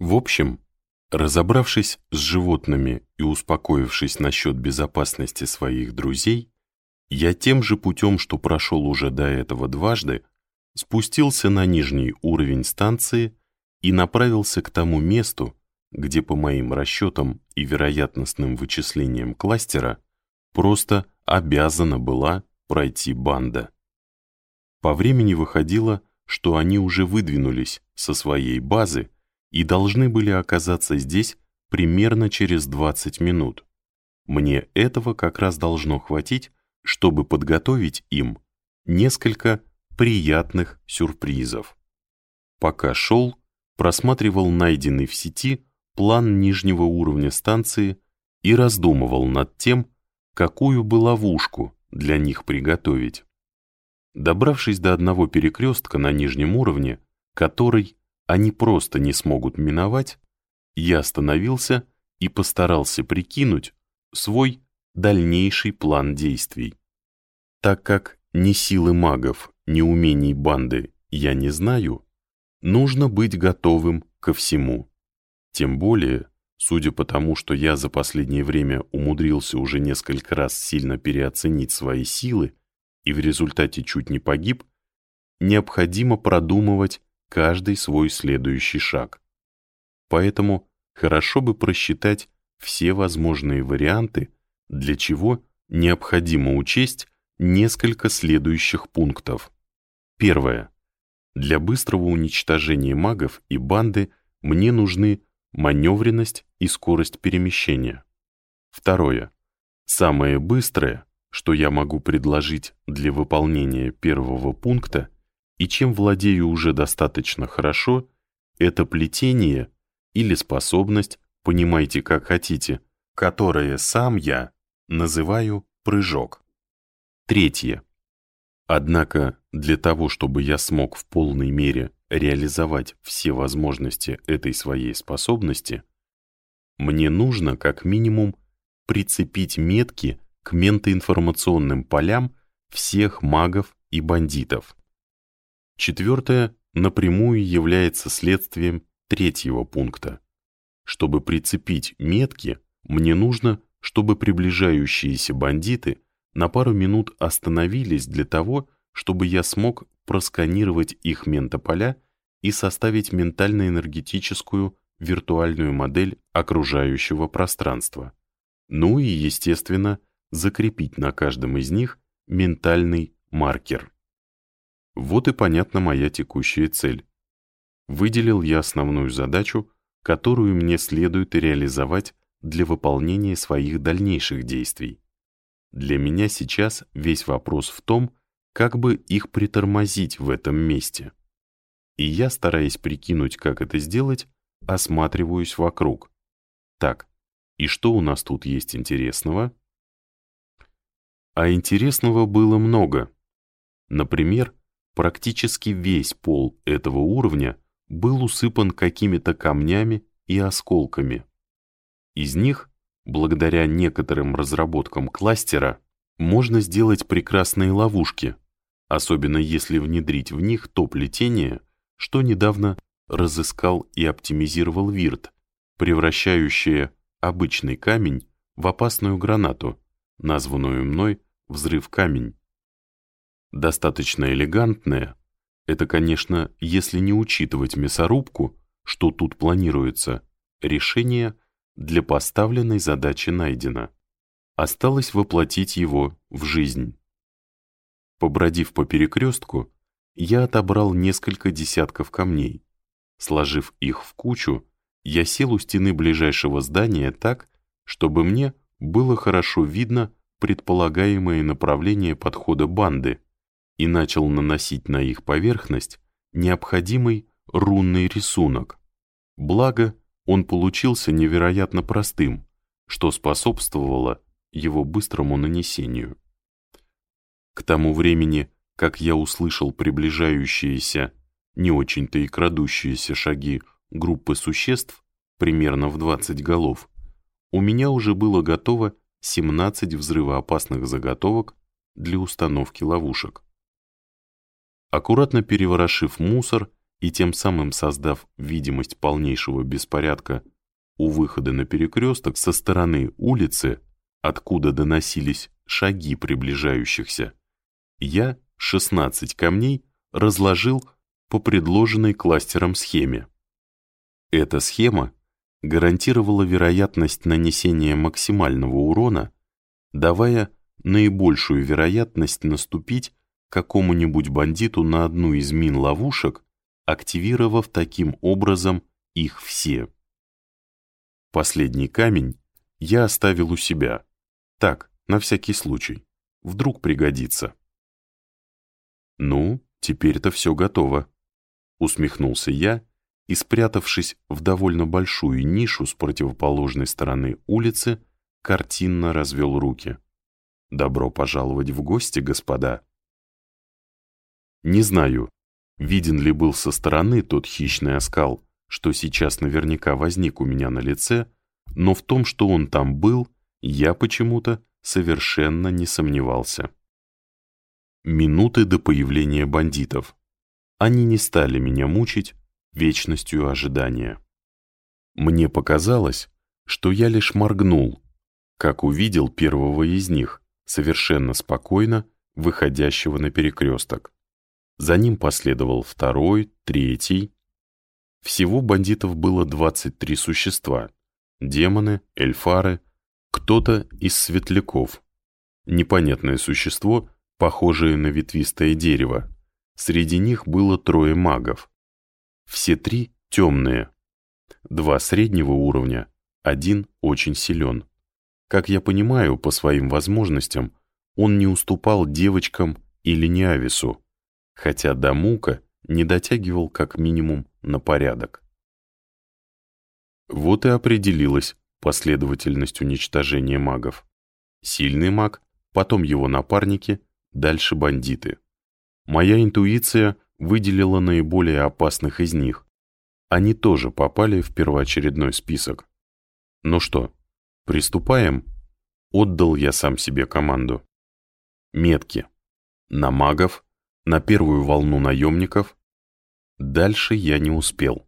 В общем, разобравшись с животными и успокоившись насчет безопасности своих друзей, я тем же путем, что прошел уже до этого дважды, спустился на нижний уровень станции и направился к тому месту, где по моим расчетам и вероятностным вычислениям кластера просто обязана была пройти банда. По времени выходило, что они уже выдвинулись со своей базы и должны были оказаться здесь примерно через 20 минут. Мне этого как раз должно хватить, чтобы подготовить им несколько приятных сюрпризов. Пока шел, просматривал найденный в сети план нижнего уровня станции и раздумывал над тем, какую бы ловушку для них приготовить. Добравшись до одного перекрестка на нижнем уровне, который они просто не смогут миновать, я остановился и постарался прикинуть свой дальнейший план действий. Так как ни силы магов, ни умений банды я не знаю, нужно быть готовым ко всему. Тем более, судя по тому, что я за последнее время умудрился уже несколько раз сильно переоценить свои силы и в результате чуть не погиб, необходимо продумывать каждый свой следующий шаг. Поэтому хорошо бы просчитать все возможные варианты, для чего необходимо учесть несколько следующих пунктов. Первое. Для быстрого уничтожения магов и банды мне нужны маневренность и скорость перемещения. Второе. Самое быстрое, что я могу предложить для выполнения первого пункта, и чем владею уже достаточно хорошо, это плетение или способность, понимайте как хотите, которое сам я называю прыжок. Третье. Однако для того, чтобы я смог в полной мере реализовать все возможности этой своей способности, мне нужно как минимум прицепить метки к ментоинформационным полям всех магов и бандитов. Четвертое напрямую является следствием третьего пункта. Чтобы прицепить метки, мне нужно, чтобы приближающиеся бандиты на пару минут остановились для того, чтобы я смог просканировать их ментополя и составить ментально-энергетическую виртуальную модель окружающего пространства. Ну и, естественно, закрепить на каждом из них ментальный маркер. Вот и понятна моя текущая цель. Выделил я основную задачу, которую мне следует реализовать для выполнения своих дальнейших действий. Для меня сейчас весь вопрос в том, как бы их притормозить в этом месте. И я, стараясь прикинуть, как это сделать, осматриваюсь вокруг. Так, и что у нас тут есть интересного? А интересного было много. Например, практически весь пол этого уровня был усыпан какими-то камнями и осколками. Из них Благодаря некоторым разработкам кластера можно сделать прекрасные ловушки, особенно если внедрить в них то плетение, что недавно разыскал и оптимизировал Вирт, превращающее обычный камень в опасную гранату, названную мной «взрыв-камень». Достаточно элегантное, это, конечно, если не учитывать мясорубку, что тут планируется, решение – для поставленной задачи найдено. Осталось воплотить его в жизнь. Побродив по перекрестку, я отобрал несколько десятков камней. Сложив их в кучу, я сел у стены ближайшего здания так, чтобы мне было хорошо видно предполагаемое направление подхода банды и начал наносить на их поверхность необходимый рунный рисунок. Благо, он получился невероятно простым, что способствовало его быстрому нанесению. К тому времени, как я услышал приближающиеся, не очень-то и крадущиеся шаги группы существ, примерно в 20 голов, у меня уже было готово 17 взрывоопасных заготовок для установки ловушек. Аккуратно переворошив мусор и тем самым создав видимость полнейшего беспорядка у выхода на перекресток со стороны улицы, откуда доносились шаги приближающихся, я 16 камней разложил по предложенной кластером схеме. Эта схема гарантировала вероятность нанесения максимального урона, давая наибольшую вероятность наступить какому-нибудь бандиту на одну из мин-ловушек, активировав таким образом их все. Последний камень я оставил у себя. Так, на всякий случай. Вдруг пригодится. «Ну, теперь-то все готово», — усмехнулся я и, спрятавшись в довольно большую нишу с противоположной стороны улицы, картинно развел руки. «Добро пожаловать в гости, господа!» Не знаю, виден ли был со стороны тот хищный оскал, что сейчас наверняка возник у меня на лице, но в том, что он там был, я почему-то совершенно не сомневался. Минуты до появления бандитов. Они не стали меня мучить вечностью ожидания. Мне показалось, что я лишь моргнул, как увидел первого из них, совершенно спокойно выходящего на перекресток. За ним последовал второй, третий, всего бандитов было 23 существа. Демоны, эльфары, кто-то из светляков. Непонятное существо, похожее на ветвистое дерево. Среди них было трое магов. Все три темные. Два среднего уровня, один очень силен. Как я понимаю, по своим возможностям, он не уступал девочкам или Неавису, хотя до Мука не дотягивал как минимум на порядок. Вот и определилась последовательность уничтожения магов. Сильный маг, потом его напарники, дальше бандиты. Моя интуиция выделила наиболее опасных из них. Они тоже попали в первоочередной список. Ну что, приступаем? Отдал я сам себе команду. Метки. На магов, на первую волну наемников, Дальше я не успел.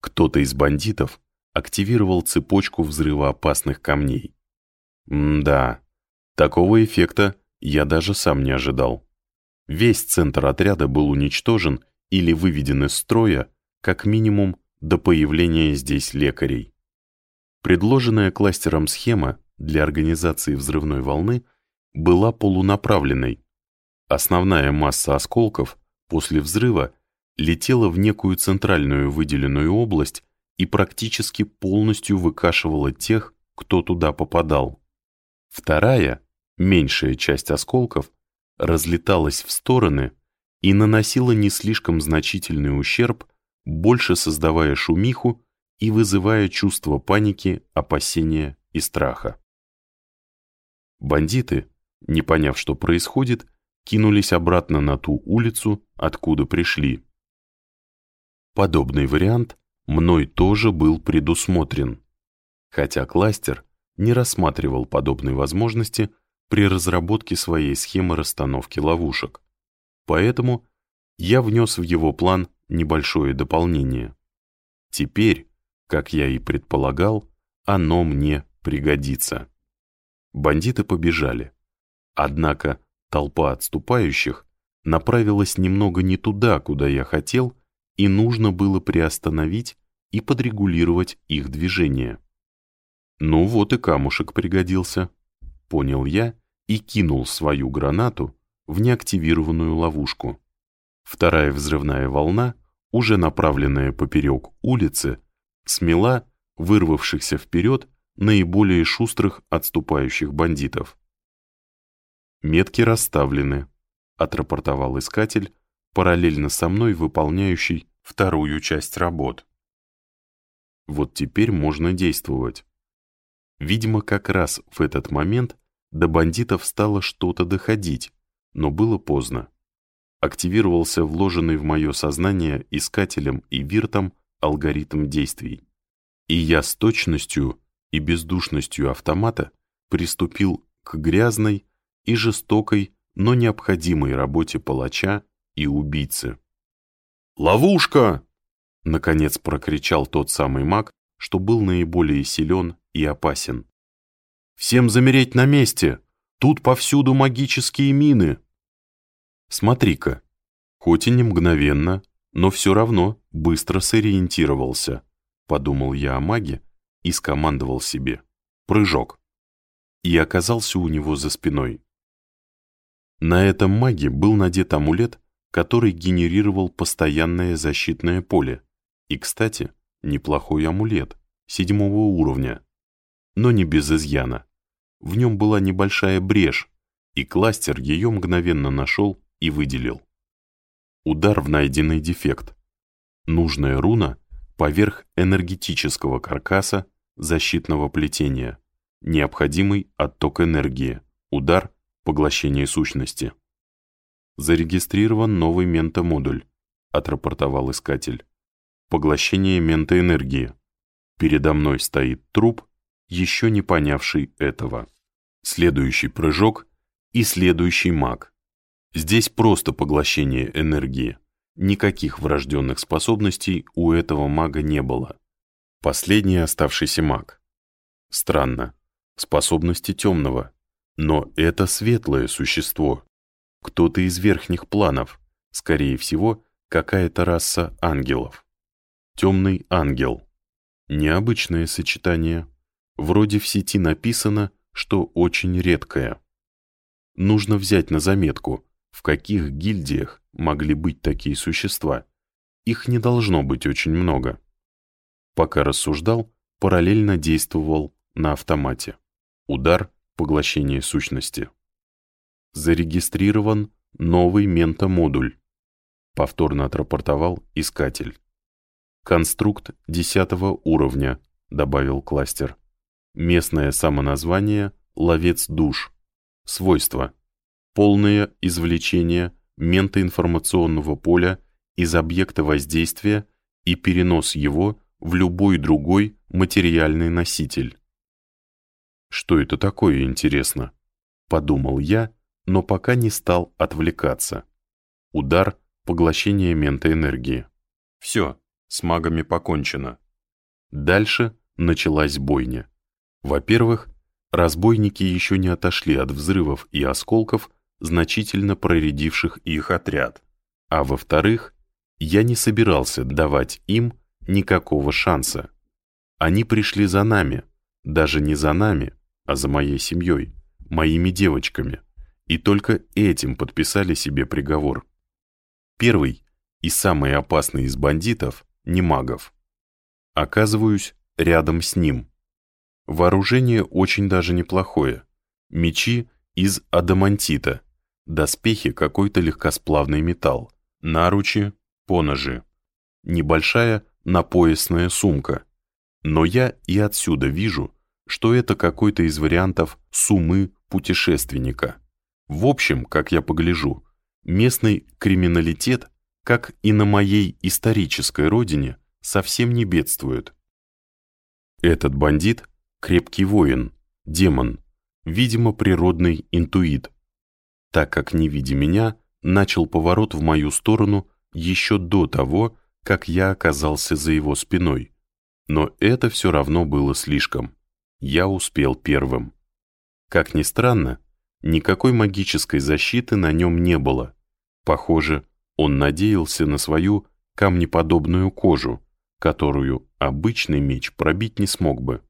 Кто-то из бандитов активировал цепочку взрывоопасных камней. М-да, такого эффекта я даже сам не ожидал. Весь центр отряда был уничтожен или выведен из строя, как минимум, до появления здесь лекарей. Предложенная кластером схема для организации взрывной волны была полунаправленной. Основная масса осколков после взрыва летела в некую центральную выделенную область и практически полностью выкашивала тех, кто туда попадал. Вторая, меньшая часть осколков, разлеталась в стороны и наносила не слишком значительный ущерб, больше создавая шумиху и вызывая чувство паники, опасения и страха. Бандиты, не поняв, что происходит, кинулись обратно на ту улицу, откуда пришли. Подобный вариант мной тоже был предусмотрен, хотя кластер не рассматривал подобной возможности при разработке своей схемы расстановки ловушек. Поэтому я внес в его план небольшое дополнение. Теперь, как я и предполагал, оно мне пригодится. Бандиты побежали. Однако толпа отступающих направилась немного не туда, куда я хотел, и нужно было приостановить и подрегулировать их движение. Ну вот и камушек пригодился, понял я и кинул свою гранату в неактивированную ловушку. Вторая взрывная волна, уже направленная поперек улицы, смела вырвавшихся вперед наиболее шустрых отступающих бандитов. «Метки расставлены», — отрапортовал искатель, параллельно со мной выполняющий вторую часть работ. Вот теперь можно действовать. Видимо, как раз в этот момент до бандитов стало что-то доходить, но было поздно. Активировался вложенный в мое сознание искателем и виртом алгоритм действий. И я с точностью и бездушностью автомата приступил к грязной и жестокой, но необходимой работе палача и убийцы. «Ловушка!» Наконец прокричал тот самый маг, что был наиболее силен и опасен. «Всем замереть на месте! Тут повсюду магические мины!» Смотри-ка, хоть и не мгновенно, но все равно быстро сориентировался, подумал я о маге и скомандовал себе «прыжок» и оказался у него за спиной. На этом маге был надет амулет, который генерировал постоянное защитное поле. И, кстати, неплохой амулет, седьмого уровня, но не без изъяна. В нем была небольшая брешь, и кластер ее мгновенно нашел и выделил. Удар в найденный дефект. Нужная руна поверх энергетического каркаса защитного плетения. Необходимый отток энергии. Удар – поглощение сущности. Зарегистрирован новый ментомодуль, отрапортовал искатель. Поглощение ментоэнергии. Передо мной стоит труп, еще не понявший этого. Следующий прыжок и следующий маг. Здесь просто поглощение энергии. Никаких врожденных способностей у этого мага не было. Последний оставшийся маг. Странно. Способности темного. Но это светлое существо. Кто-то из верхних планов. Скорее всего, какая-то раса ангелов. Темный ангел. Необычное сочетание. Вроде в сети написано, что очень редкое. Нужно взять на заметку, в каких гильдиях могли быть такие существа. Их не должно быть очень много. Пока рассуждал, параллельно действовал на автомате. Удар, поглощение сущности. Зарегистрирован новый ментомодуль. Повторно отрапортовал искатель. Конструкт 10 уровня, добавил кластер. Местное самоназвание «Ловец душ». Свойства. Полное извлечение ментоинформационного поля из объекта воздействия и перенос его в любой другой материальный носитель. Что это такое, интересно? Подумал я, но пока не стал отвлекаться. Удар, поглощение ментоэнергии. Все, с магами покончено. Дальше началась бойня. Во-первых, разбойники еще не отошли от взрывов и осколков, значительно проредивших их отряд. А во-вторых, я не собирался давать им никакого шанса. Они пришли за нами, даже не за нами, а за моей семьей, моими девочками, и только этим подписали себе приговор. Первый и самый опасный из бандитов — не магов. Оказываюсь рядом с ним. Вооружение очень даже неплохое. Мечи из адамантита, доспехи какой-то легкосплавный металл, наручи, поножи. Небольшая напоясная сумка. Но я и отсюда вижу, что это какой-то из вариантов сумы путешественника. В общем, как я погляжу, местный криминалитет, как и на моей исторической родине, совсем не бедствует. Этот бандит — крепкий воин, демон, видимо, природный интуит, так как, не видя меня, начал поворот в мою сторону еще до того, как я оказался за его спиной. Но это все равно было слишком. Я успел первым. Как ни странно, никакой магической защиты на нем не было. Похоже, он надеялся на свою камнеподобную кожу, которую обычный меч пробить не смог бы.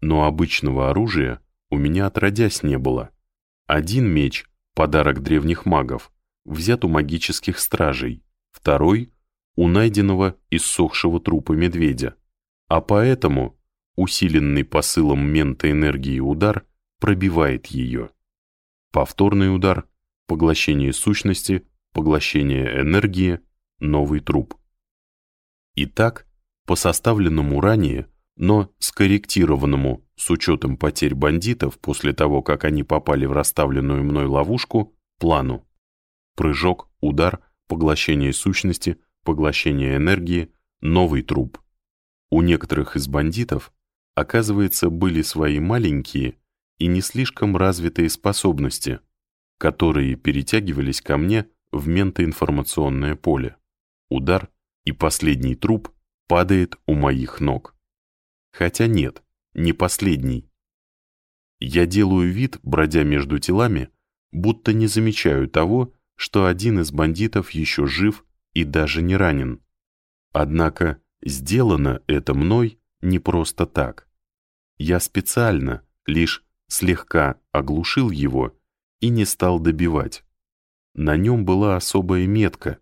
Но обычного оружия у меня отродясь не было. Один меч — подарок древних магов, взят у магических стражей, второй — у найденного иссохшего трупа медведя. А поэтому усиленный посылом ментоэнергии удар пробивает ее. Повторный удар, поглощение сущности, поглощение энергии, новый труп. Итак, по составленному ранее, но скорректированному с учетом потерь бандитов после того, как они попали в расставленную мной ловушку, плану. Прыжок, удар, поглощение сущности, поглощение энергии, новый труп. У некоторых из бандитов, оказывается, были свои маленькие и не слишком развитые способности, которые перетягивались ко мне в ментоинформационное поле. Удар, и последний труп падает у моих ног. Хотя нет, не последний. Я делаю вид, бродя между телами, будто не замечаю того, что один из бандитов еще жив и даже не ранен. Однако сделано это мной не просто так. Я специально лишь слегка оглушил его и не стал добивать. На нем была особая метка,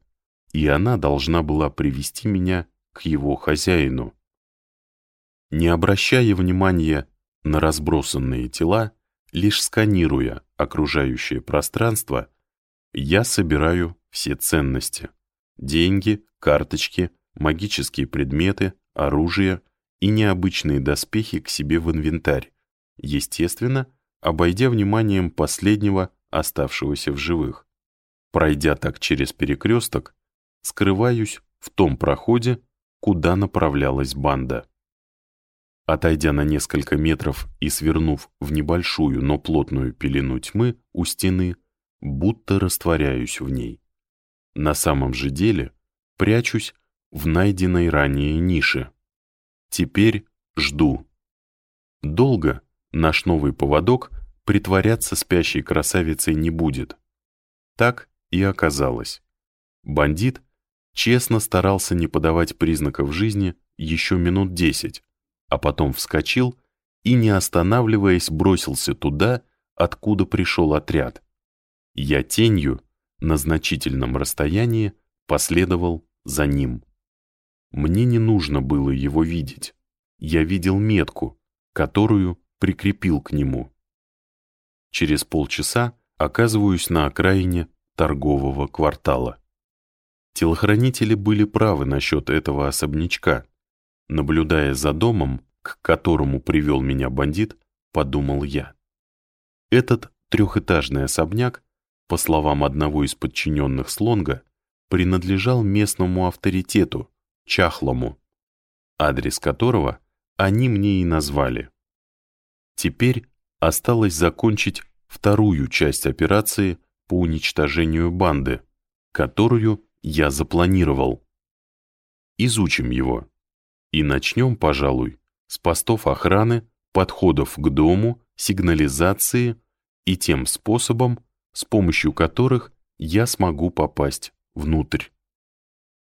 и она должна была привести меня к его хозяину. Не обращая внимания на разбросанные тела, лишь сканируя окружающее пространство, я собираю все ценности. Деньги, карточки, магические предметы, оружие и необычные доспехи к себе в инвентарь, естественно, обойдя вниманием последнего, оставшегося в живых. Пройдя так через перекресток, скрываюсь в том проходе, куда направлялась банда. Отойдя на несколько метров и свернув в небольшую, но плотную пелену тьмы у стены, будто растворяюсь в ней. На самом же деле прячусь в найденной ранее нише. Теперь жду. Долго наш новый поводок притворяться спящей красавицей не будет. Так и оказалось. Бандит честно старался не подавать признаков жизни еще минут десять, а потом вскочил и, не останавливаясь, бросился туда, откуда пришел отряд. Я тенью на значительном расстоянии последовал за ним. Мне не нужно было его видеть. Я видел метку, которую прикрепил к нему. Через полчаса оказываюсь на окраине торгового квартала. Телохранители были правы насчет этого особнячка. Наблюдая за домом, к которому привел меня бандит, подумал я. Этот трехэтажный особняк, по словам одного из подчиненных Слонга, принадлежал местному авторитету, Чахлому, адрес которого они мне и назвали. Теперь осталось закончить вторую часть операции по уничтожению банды, которую я запланировал. Изучим его. И начнем, пожалуй, с постов охраны, подходов к дому, сигнализации и тем способом, с помощью которых я смогу попасть внутрь.